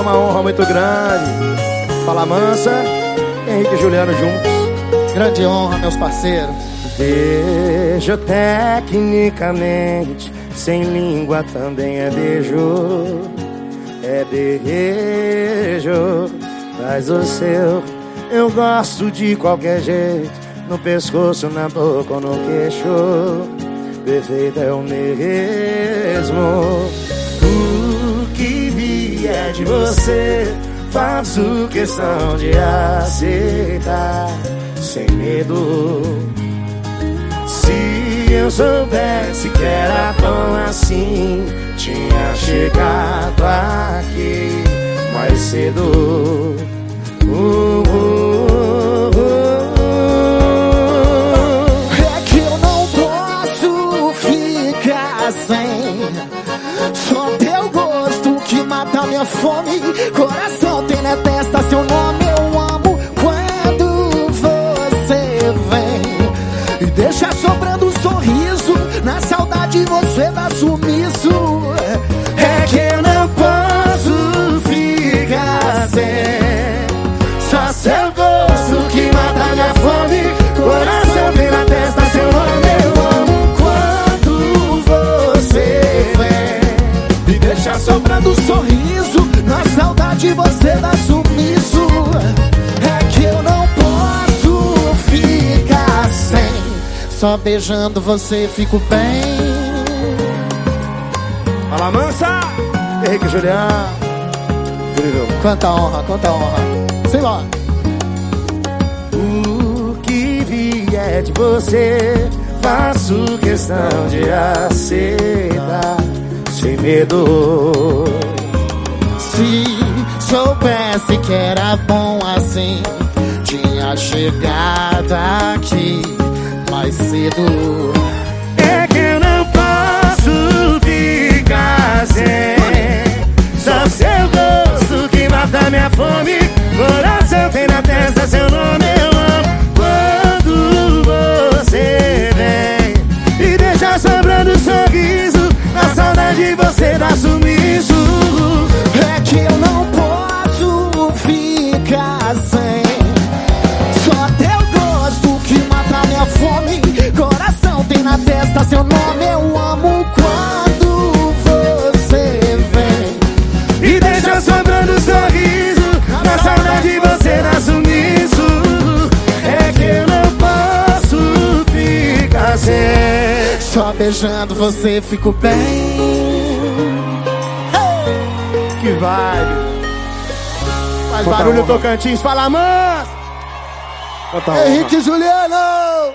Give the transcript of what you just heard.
É uma honra muito grande. Fala Mansa, Henrique e Juliano juntos. Grande honra, meus parceiros. Beijo tecnicamente, sem língua também é beijo. É beijo, faz o seu. Eu gosto de qualquer jeito, no pescoço, na boca ou no queixo. Perfeito é o mesmo. De você, faço questão de aceitar, sem medo. Se eu soubesse que era tão assim, tinha chegado aqui mais cedo. Uh, uh, uh, É que eu não posso ficar sem. Só minha fome. Coração tem na testa seu nome. Eu amo quando você vem. E deixa sobrando um sorriso. Na saudade você dá sumiço. É que eu não posso ficar sem. Só seu gosto que mata minha fome. Coração tem na testa seu nome. Eu saudade você dá sumiço. É que eu não posso ficar sem. Só beijando você fico bem. Fala Mansa, Henrique Juliano. Incrível. Quanta honra, quanta honra. Sei lá. O que vier de você, faço questão de aceitar, sem medo. Soubesse que era bom assim, tinha chegado aqui mais cedo. É que eu não posso ficar sem. Só seu gosto que mata minha fome. Coração tem na testa seu nome. Eu amo quando você vem. E deixa sobrando um sorriso. Na saudade você dá sumiço. Só teu gosto que mata minha fome. Coração tem na testa seu nome. Eu amo quando você vem. E deixa sobrando um sorriso Na saudade você dá sumiço É que eu não posso ficar sem Só beijando você fico bem. Que vibe Faz barulho Tocantins, fala mans Henrique Juliano!